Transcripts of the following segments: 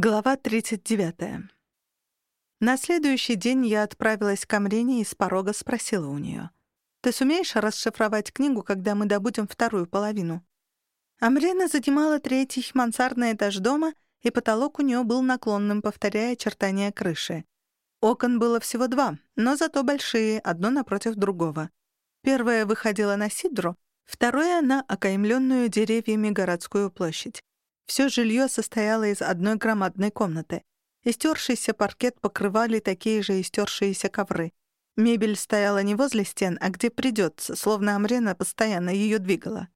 Глава 39. На следующий день я отправилась к Амрене и с порога спросила у нее. «Ты сумеешь расшифровать книгу, когда мы добудем вторую половину?» Амрена занимала третий мансардный этаж дома, и потолок у нее был наклонным, повторяя очертания крыши. Окон было всего два, но зато большие, одно напротив другого. Первое выходило на Сидру, второе — на окаймленную деревьями городскую площадь. Все жилье состояло из одной громадной комнаты. Истершийся паркет покрывали такие же истершиеся ковры. Мебель стояла не возле стен, а где придется, словно Амрена постоянно ее двигала.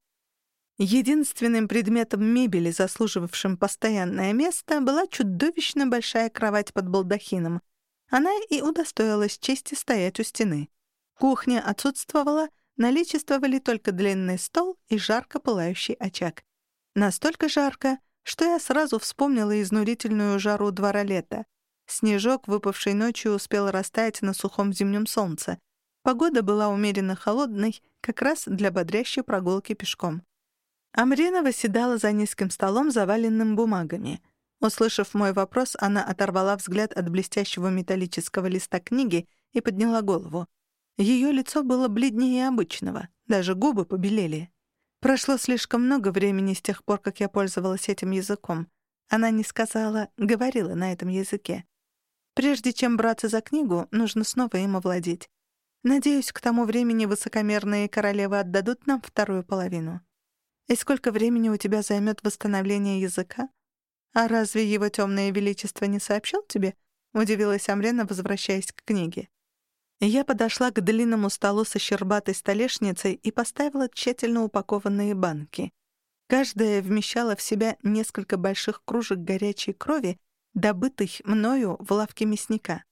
Единственным предметом мебели, заслуживавшим постоянное место, была чудовищно большая кровать под балдахином. Она и удостоилась чести стоять у стены. Кухня отсутствовала, наличествовали только длинный стол и жарко пылающий очаг. Настолько жарко, что я сразу вспомнила изнурительную жару двора лета. Снежок, выпавший ночью, успел растаять на сухом зимнем солнце. Погода была умеренно холодной, как раз для бодрящей прогулки пешком. Амрина восседала за низким столом, заваленным бумагами. Услышав мой вопрос, она оторвала взгляд от блестящего металлического листа книги и подняла голову. Ее лицо было бледнее обычного, даже губы побелели. Прошло слишком много времени с тех пор, как я пользовалась этим языком. Она не сказала, говорила на этом языке. Прежде чем браться за книгу, нужно снова им овладеть. Надеюсь, к тому времени высокомерные королевы отдадут нам вторую половину. И сколько времени у тебя займет восстановление языка? А разве его темное величество не сообщил тебе? Удивилась Амрена, возвращаясь к книге. Я подошла к длинному столу со щербатой столешницей и поставила тщательно упакованные банки. Каждая вмещала в себя несколько больших кружек горячей крови, добытой мною в лавке мясника.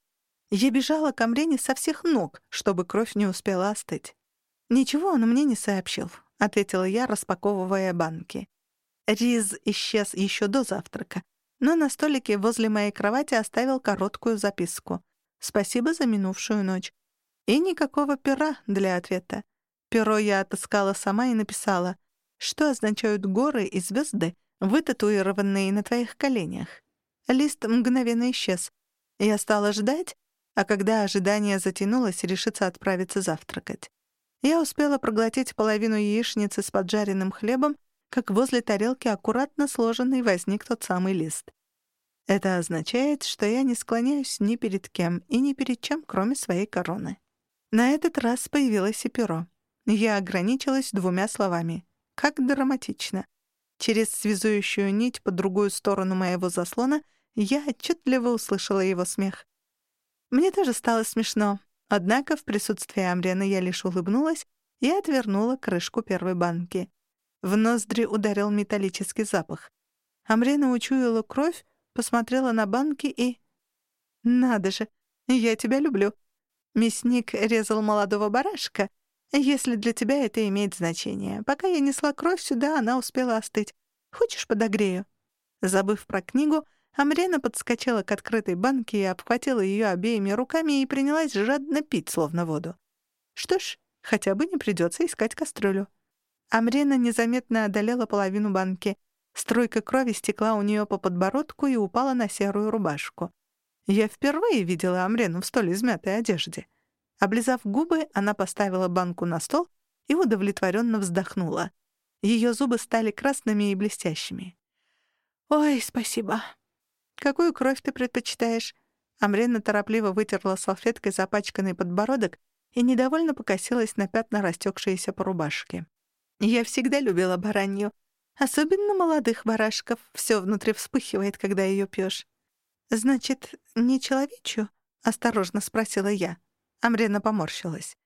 Я бежала к Амрене со всех ног, чтобы кровь не успела остыть. «Ничего он мне не сообщил», — ответила я, распаковывая банки. Риз исчез еще до завтрака, но на столике возле моей кровати оставил короткую записку. «Спасибо за минувшую ночь. И никакого пера для ответа. Перо я отыскала сама и написала, что означают горы и звезды, вытатуированные на твоих коленях. Лист мгновенно исчез. Я стала ждать, а когда ожидание затянулось, решиться отправиться завтракать. Я успела проглотить половину яичницы с поджаренным хлебом, как возле тарелки аккуратно сложенный возник тот самый лист. Это означает, что я не склоняюсь ни перед кем и ни перед чем, кроме своей короны. На этот раз появилось и перо. Я ограничилась двумя словами. Как драматично. Через связующую нить по другую сторону моего заслона я отчетливо услышала его смех. Мне тоже стало смешно, однако в присутствии Амриана я лишь улыбнулась и отвернула крышку первой банки. В ноздри ударил металлический запах. Амрена учуяла кровь, посмотрела на банки и... «Надо же, я тебя люблю», Мясник резал молодого барашка, если для тебя это имеет значение. Пока я несла кровь сюда, она успела остыть. Хочешь, подогрею?» Забыв про книгу, Амрена подскочила к открытой банке и обхватила ее обеими руками и принялась жадно пить, словно воду. Что ж, хотя бы не придется искать кастрюлю. Амрена незаметно одолела половину банки. Струйка крови стекла у нее по подбородку и упала на серую рубашку. Я впервые видела Амрену в столь измятой одежде. Облизав губы, она поставила банку на стол и удовлетворенно вздохнула. Ее зубы стали красными и блестящими. «Ой, спасибо. Какую кровь ты предпочитаешь?» Амрена торопливо вытерла салфеткой запачканный подбородок и недовольно покосилась на пятна, растекшиеся по рубашке. «Я всегда любила баранью. Особенно молодых барашков. Все внутри вспыхивает, когда ее пьешь. «Значит, не человечью?» — осторожно спросила я. Амрена поморщилась.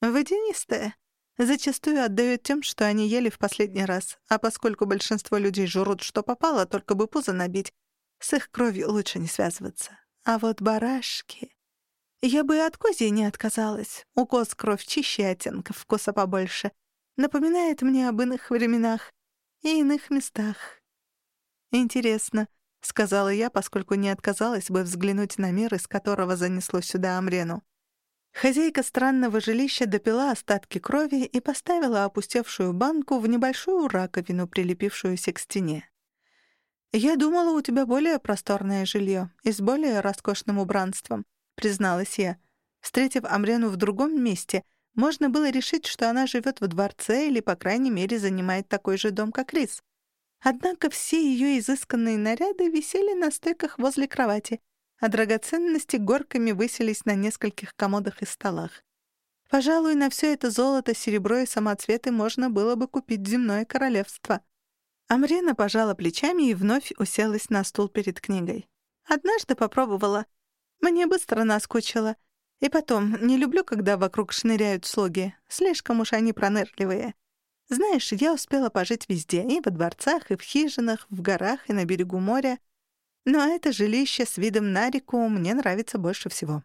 «Водянистая. Зачастую отдают тем, что они ели в последний раз, а поскольку большинство людей жрут, что попало, только бы пузо набить, с их кровью лучше не связываться. А вот барашки... Я бы от козьей не отказалась. У коз кровь чище оттенков, вкуса побольше. Напоминает мне об иных временах и иных местах. Интересно, — сказала я, поскольку не отказалась бы взглянуть на мир, из которого занесло сюда Амрену. Хозяйка странного жилища допила остатки крови и поставила опустевшую банку в небольшую раковину, прилепившуюся к стене. «Я думала, у тебя более просторное жилье и с более роскошным убранством», — призналась я. Встретив Амрену в другом месте, можно было решить, что она живет в дворце или, по крайней мере, занимает такой же дом, как Рис. Однако все ее изысканные наряды висели на стойках возле кровати, а драгоценности горками высились на нескольких комодах и столах. Пожалуй, на все это золото, серебро и самоцветы можно было бы купить земное королевство. Амрина пожала плечами и вновь уселась на стул перед книгой. Однажды попробовала. Мне быстро наскучило. И потом, не люблю, когда вокруг шныряют слуги. Слишком уж они пронырливые. Знаешь, я успела пожить везде, и во дворцах, и в хижинах, в горах, и на берегу моря. Но это жилище с видом на реку мне нравится больше всего.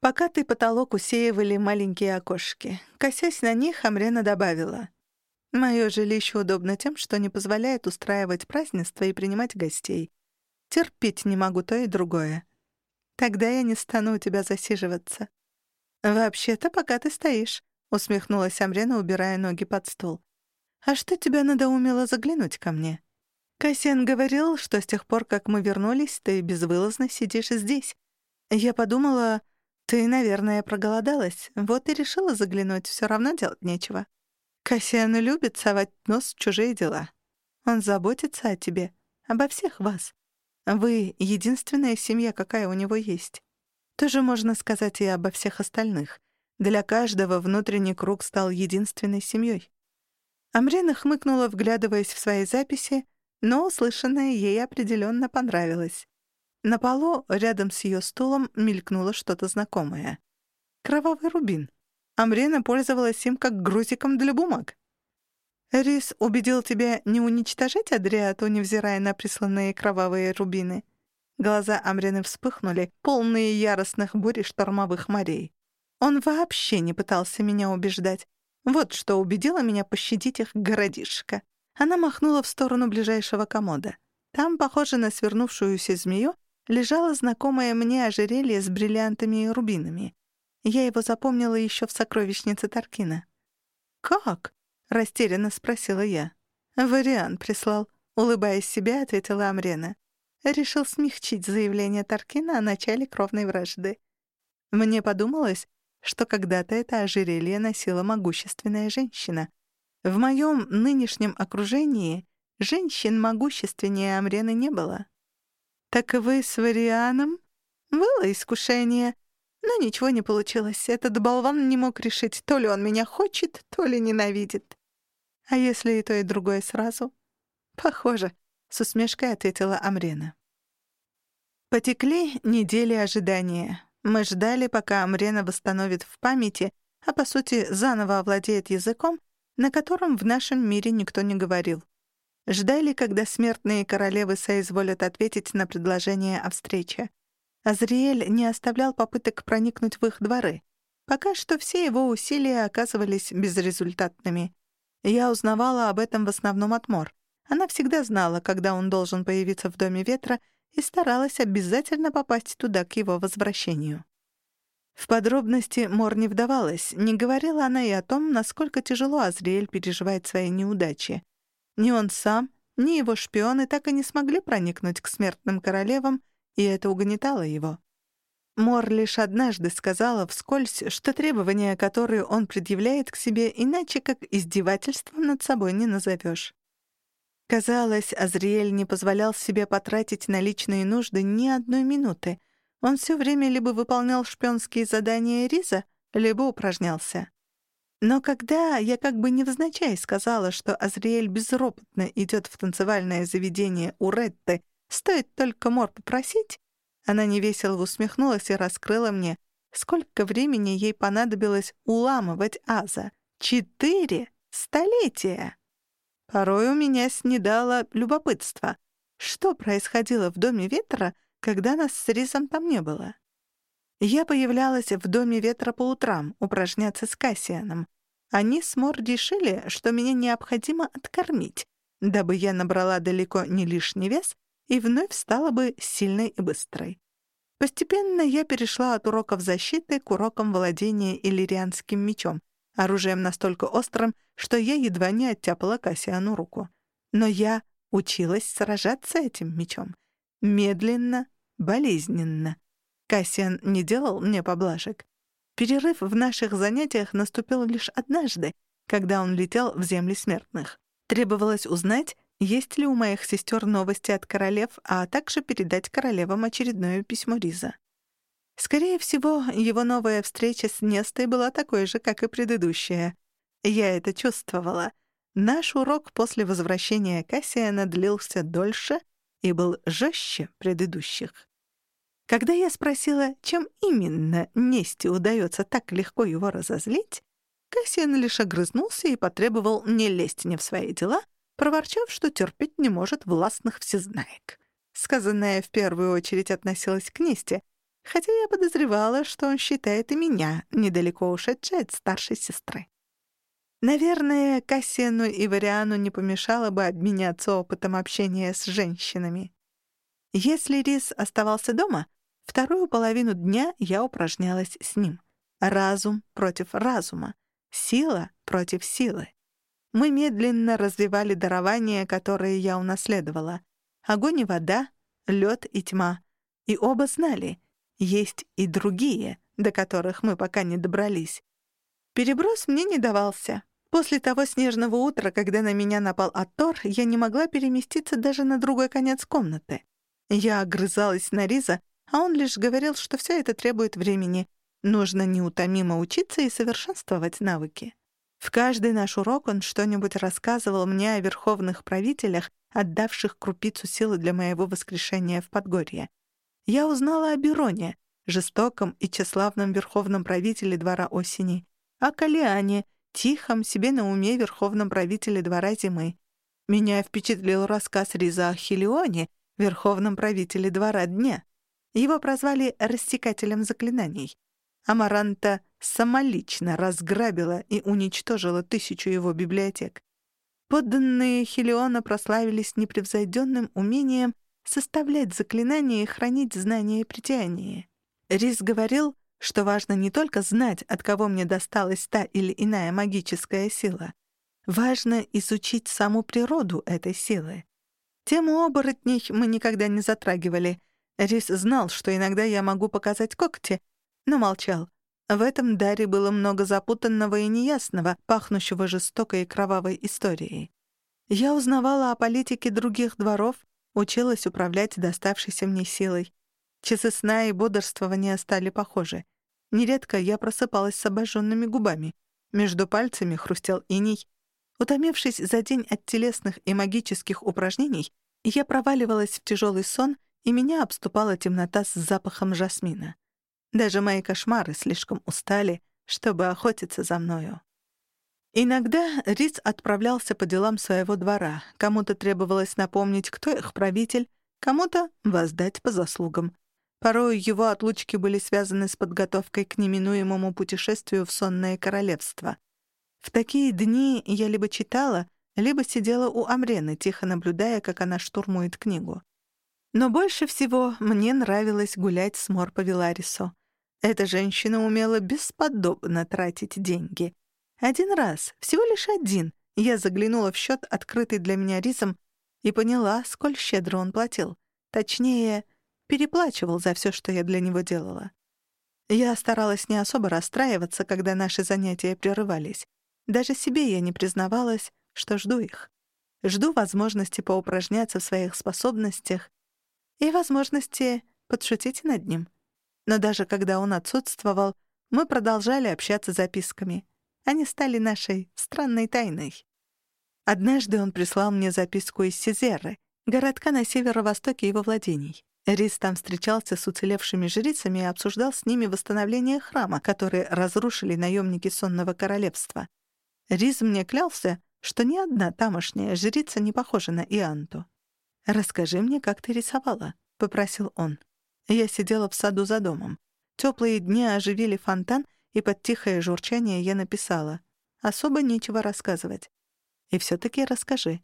Пока ты потолок усеивали маленькие окошки, косясь на них, Амрена добавила. «Моё жилище удобно тем, что не позволяет устраивать празднества и принимать гостей. Терпеть не могу то и другое. Тогда я не стану у тебя засиживаться». «Вообще-то, пока ты стоишь», — усмехнулась Амрена, убирая ноги под стол. «А что тебя надоумило заглянуть ко мне?» Кассиан говорил, что с тех пор, как мы вернулись, ты безвылазно сидишь здесь. Я подумала, «Ты, наверное, проголодалась, вот и решила заглянуть, все равно делать нечего». Кассиан любит совать нос в чужие дела. Он заботится о тебе, обо всех вас. Вы — единственная семья, какая у него есть. Тоже можно сказать и обо всех остальных. Для каждого внутренний круг стал единственной семьей. Амрина хмыкнула, вглядываясь в свои записи, но услышанное ей определенно понравилось. На полу, рядом с ее стулом, мелькнуло что-то знакомое. Кровавый рубин. Амрина пользовалась им как грузиком для бумаг. «Рис убедил тебя не уничтожать Адриату, невзирая на присланные кровавые рубины?» Глаза Амрины вспыхнули, полные яростных бурь и штормовых морей. Он вообще не пытался меня убеждать. Вот что убедило меня пощадить их городишко. Она махнула в сторону ближайшего комода. Там, похоже на свернувшуюся змею, лежало знакомое мне ожерелье с бриллиантами и рубинами. Я его запомнила еще в сокровищнице Таркина. «Как?» — растерянно спросила я. «Вариант прислал», — улыбаясь себе, ответила Амрена. Решил смягчить заявление Таркина о начале кровной вражды. Мне подумалось, что когда-то это ожерелье носила могущественная женщина. В моем нынешнем окружении женщин могущественнее Амрены не было. «Так вы с Варианом?» «Было искушение, но ничего не получилось. Этот болван не мог решить, то ли он меня хочет, то ли ненавидит. А если и то, и другое сразу?» «Похоже», — с усмешкой ответила Амрена. Потекли недели ожидания. Мы ждали, пока Амрена восстановит в памяти, а по сути заново овладеет языком, на котором в нашем мире никто не говорил. Ждали, когда смертные королевы соизволят ответить на предложение о встрече. Азриэль не оставлял попыток проникнуть в их дворы. Пока что все его усилия оказывались безрезультатными. Я узнавала об этом в основном от Мор. Она всегда знала, когда он должен появиться в Доме Ветра, и старалась обязательно попасть туда к его возвращению. В подробности Мор не вдавалась, не говорила она и о том, насколько тяжело Азриэль переживает свои неудачи. Ни он сам, ни его шпионы так и не смогли проникнуть к смертным королевам, и это угнетало его. Мор лишь однажды сказала вскользь, что требования, которые он предъявляет к себе, иначе как издевательством над собой не назовешь. Казалось, Азриэль не позволял себе потратить на личные нужды ни одной минуты. Он все время либо выполнял шпионские задания Риза, либо упражнялся. Но когда я как бы невзначай сказала, что Азриэль безропотно идет в танцевальное заведение у Ретты, стоит только Мор попросить, она невесело усмехнулась и раскрыла мне, сколько времени ей понадобилось уламывать Аза. Четыре столетия! Порой у меня снедало любопытство. Что происходило в Доме Ветра, когда нас с Рисом там не было? Я появлялась в Доме Ветра по утрам, упражняться с Кассианом. Они с Мор решили, что меня необходимо откормить, дабы я набрала далеко не лишний вес и вновь стала бы сильной и быстрой. Постепенно я перешла от уроков защиты к урокам владения иллирианским мечом, оружием настолько острым, что я едва не оттяпала Кассиану руку. Но я Училась сражаться этим мечом. Медленно, болезненно. Кассиан не делал мне поблажек. Перерыв в наших занятиях наступил лишь однажды, когда он летел в земли смертных. Требовалось узнать, есть ли у моих сестер новости от королев, а также передать королевам очередное письмо Риза. Скорее всего, его новая встреча с Нестой была такой же, как и предыдущая. Я это чувствовала. Наш урок после возвращения Кассиана длился дольше и был жестче предыдущих. Когда я спросила, чем именно Несте удается так легко его разозлить, Кассиан лишь огрызнулся и потребовал не лезть не в свои дела, проворчав, что терпеть не может властных всезнаек. Сказанное в первую очередь относилось к Несте, хотя я подозревала, что он считает и меня недалеко ушедшей от старшей сестры. Наверное, Кассиану и Вариану не помешало бы обменяться опытом общения с женщинами. Если Рис оставался дома, вторую половину дня я упражнялась с ним. Разум против разума, сила против силы. Мы медленно развивали дарования, которые я унаследовала. Огонь и вода, лед и тьма. И оба знали, есть и другие, до которых мы пока не добрались. Переброс мне не давался. После того снежного утра, когда на меня напал Аттор, я не могла переместиться даже на другой конец комнаты. Я огрызалась на Риза, а он лишь говорил, что все это требует времени. Нужно неутомимо учиться и совершенствовать навыки. В каждый наш урок он что-нибудь рассказывал мне о верховных правителях, отдавших крупицу силы для моего воскрешения в Подгорье. Я узнала о Бероне, жестоком и тщеславном верховном правителе двора осени, о Калиане — тихом, себе на уме верховном правителе двора зимы. Меня впечатлил рассказ Риза о Хелионе, верховном правителе двора дня. Его прозвали «рассекателем заклинаний». Амаранта самолично разграбила и уничтожила тысячу его библиотек. Подданные Хелиона прославились непревзойденным умением составлять заклинания и хранить знания и притяние. Рис говорил, что важно не только знать, от кого мне досталась та или иная магическая сила. Важно изучить саму природу этой силы. Тему оборотней мы никогда не затрагивали. Рис знал, что иногда я могу показать когти, но молчал. В этом даре было много запутанного и неясного, пахнущего жестокой и кровавой историей. Я узнавала о политике других дворов, училась управлять доставшейся мне силой. Часы сна и бодрствования стали похожи. Нередко я просыпалась с обожженными губами. Между пальцами хрустел иней. Утомившись за день от телесных и магических упражнений, я проваливалась в тяжелый сон, и меня обступала темнота с запахом жасмина. Даже мои кошмары слишком устали, чтобы охотиться за мною. Иногда Риц отправлялся по делам своего двора. Кому-то требовалось напомнить, кто их правитель, кому-то — воздать по заслугам. Порой его отлучки были связаны с подготовкой к неминуемому путешествию в сонное королевство. В такие дни я либо читала, либо сидела у Амрены, тихо наблюдая, как она штурмует книгу. Но больше всего мне нравилось гулять с Мор по Виларису. Эта женщина умела бесподобно тратить деньги. Один раз, всего лишь один, я заглянула в счет, открытый для меня рисом, и поняла, сколь щедро он платил. Точнее, переплачивал за все, что я для него делала. Я старалась не особо расстраиваться, когда наши занятия прерывались. Даже себе я не признавалась, что жду их. Жду возможности поупражняться в своих способностях и возможности подшутить над ним. Но даже когда он отсутствовал, мы продолжали общаться записками. Они стали нашей странной тайной. Однажды он прислал мне записку из Сизеры, городка на северо-востоке его владений. Рис там встречался с уцелевшими жрицами и обсуждал с ними восстановление храма, который разрушили наемники Сонного Королевства. Рис мне клялся, что ни одна тамошняя жрица не похожа на Ианту. «Расскажи мне, как ты рисовала», — попросил он. Я сидела в саду за домом. Теплые дни оживили фонтан, и под тихое журчание я написала. Особо нечего рассказывать. И все таки расскажи.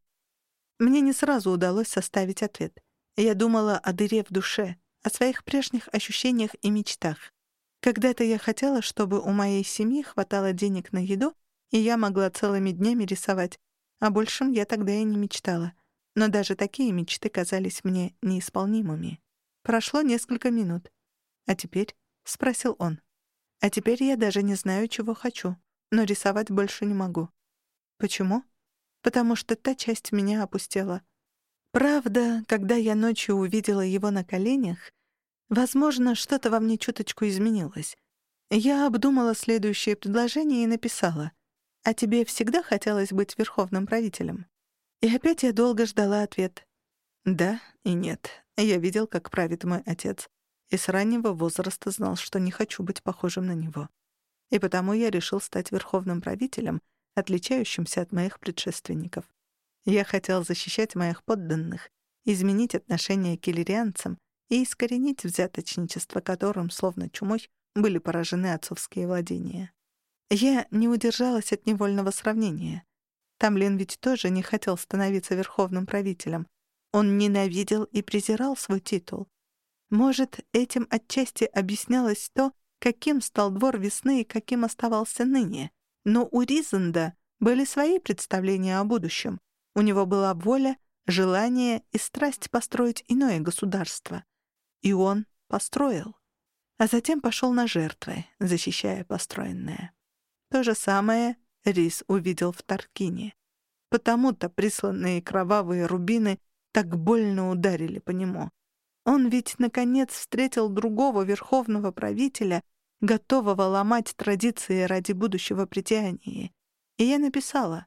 Мне не сразу удалось составить ответ. Я думала о дыре в душе, о своих прежних ощущениях и мечтах. Когда-то я хотела, чтобы у моей семьи хватало денег на еду, и я могла целыми днями рисовать. О большем я тогда и не мечтала. Но даже такие мечты казались мне неисполнимыми. Прошло несколько минут. «А теперь?» — спросил он. «А теперь я даже не знаю, чего хочу, но рисовать больше не могу». «Почему?» «Потому что та часть меня опустела». Правда, когда я ночью увидела его на коленях, возможно, что-то во мне чуточку изменилось. Я обдумала следующее предложение и написала. «А тебе всегда хотелось быть верховным правителем?» И опять я долго ждала ответ. «Да и нет. Я видел, как правит мой отец, и с раннего возраста знал, что не хочу быть похожим на него. И потому я решил стать верховным правителем, отличающимся от моих предшественников. Я хотел защищать моих подданных, изменить отношение к иллирианцам и искоренить взяточничество, которым, словно чумой, были поражены отцовские владения. Я не удержалась от невольного сравнения. Тамлин ведь тоже не хотел становиться верховным правителем. Он ненавидел и презирал свой титул. Может, этим отчасти объяснялось то, каким стал двор весны и каким оставался ныне. Но у Ризенда были свои представления о будущем. У него была воля, желание и страсть построить иное государство. И он построил а затем пошел на жертвы, защищая построенное. То же самое Рис увидел в Таркине. Потому-то присланные кровавые рубины так больно ударили по нему. Он ведь, наконец, встретил другого верховного правителя, готового ломать традиции ради будущего притяния. И я написала,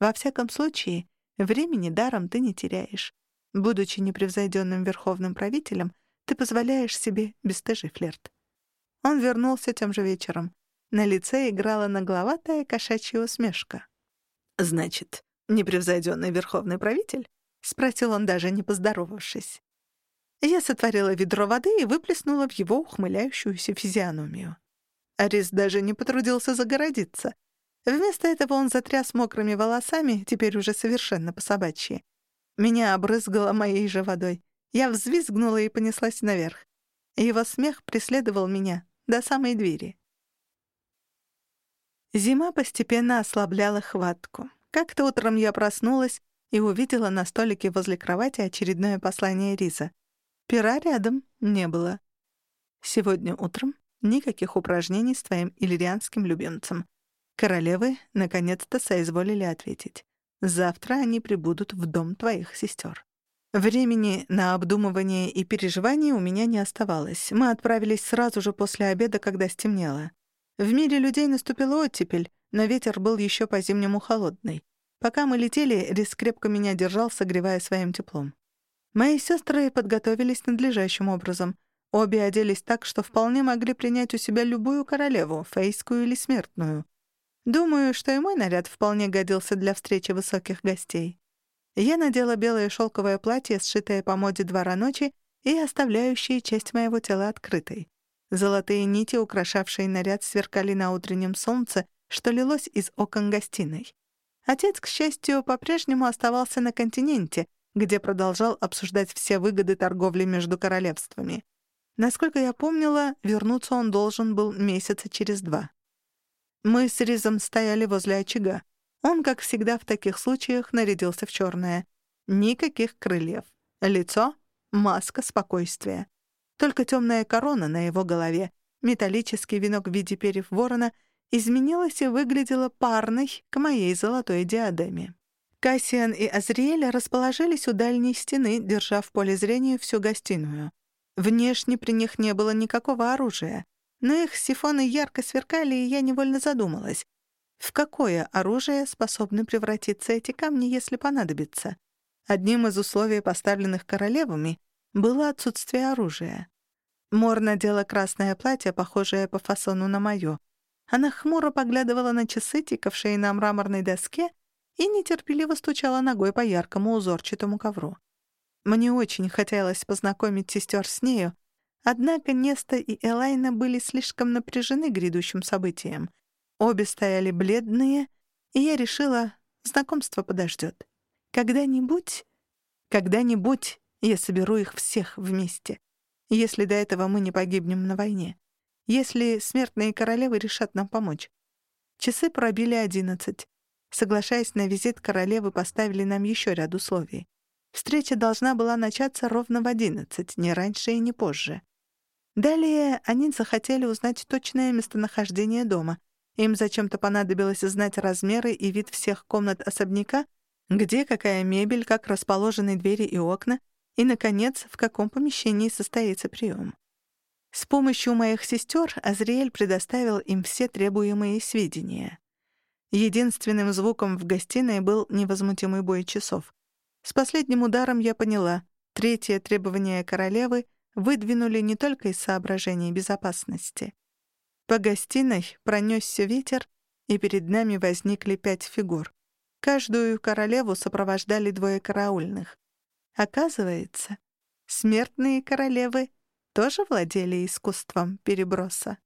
«Во всяком случае, времени даром ты не теряешь. Будучи непревзойденным верховным правителем — ты позволяешь себе бесстыжий флирт. Он вернулся тем же вечером. На лице играла нагловатая кошачья усмешка. «Значит, непревзойденный верховный правитель?» — спросил он, даже не поздоровавшись. Я сотворила ведро воды и выплеснула в его ухмыляющуюся физиономию. Арис даже не потрудился загородиться. Вместо этого он затряс мокрыми волосами, теперь уже совершенно по-собачьи. Меня обрызгало моей же водой. Я взвизгнула и понеслась наверх. Его смех преследовал меня до самой двери. Зима постепенно ослабляла хватку. Как-то утром я проснулась и увидела на столике возле кровати очередное послание Риза. Пера рядом не было. Сегодня утром никаких упражнений с твоим иллирианским любимцем. Королевы наконец-то соизволили ответить. Завтра они прибудут в дом твоих сестер. Времени на обдумывание и переживание у меня не оставалось. Мы отправились сразу же после обеда, когда стемнело. В мире людей наступила оттепель, но ветер был еще по-зимнему холодный. Пока мы летели, Рис крепко меня держал, согревая своим теплом. Мои сестры подготовились надлежащим образом. Обе оделись так, что вполне могли принять у себя любую королеву, фейскую или смертную. Думаю, что и мой наряд вполне годился для встречи высоких гостей. Я надела белое шелковое платье, сшитое по моде двора ночи и оставляющее часть моего тела открытой. Золотые нити, украшавшие наряд, сверкали на утреннем солнце, что лилось из окон гостиной. Отец, к счастью, по-прежнему оставался на континенте, где продолжал обсуждать все выгоды торговли между королевствами. Насколько я помнила, вернуться он должен был месяца через два. Мы с Ризом стояли возле очага. Он, как всегда в таких случаях, нарядился в черное. Никаких крыльев. Лицо — маска спокойствия. Только темная корона на его голове, металлический венок в виде перьев ворона изменилась и выглядела парной к моей золотой диадеме. Кассиан и Азриэль расположились у дальней стены, держа в поле зрения всю гостиную. Внешне при них не было никакого оружия, но их сифоны ярко сверкали, и я невольно задумалась. В какое оружие способны превратиться эти камни, если понадобится? Одним из условий, поставленных королевами, было отсутствие оружия. Мор надела красное платье, похожее по фасону на моё. Она хмуро поглядывала на часы, тикавшие на мраморной доске, и нетерпеливо стучала ногой по яркому узорчатому ковру. Мне очень хотелось познакомить сестер с нею, однако Неста и Элайна были слишком напряжены грядущим событием — Обе стояли бледные, и я решила, знакомство подождет. Когда-нибудь, когда-нибудь я соберу их всех вместе, если до этого мы не погибнем на войне, если смертные королевы решат нам помочь. Часы пробили одиннадцать. Соглашаясь на визит королевы, поставили нам еще ряд условий. Встреча должна была начаться ровно в одиннадцать, не раньше и не позже. Далее они захотели узнать точное местонахождение дома. Им зачем-то понадобилось знать размеры и вид всех комнат особняка, где какая мебель, как расположены двери и окна, и, наконец, в каком помещении состоится прием. С помощью моих сестер Азриэль предоставил им все требуемые сведения. Единственным звуком в гостиной был невозмутимый бой часов. С последним ударом я поняла, третье требование королевы выдвинули не только из соображений безопасности. По гостиной пронесся ветер, и перед нами возникли пять фигур. Каждую королеву сопровождали двое караульных. Оказывается, смертные королевы тоже владели искусством переброса.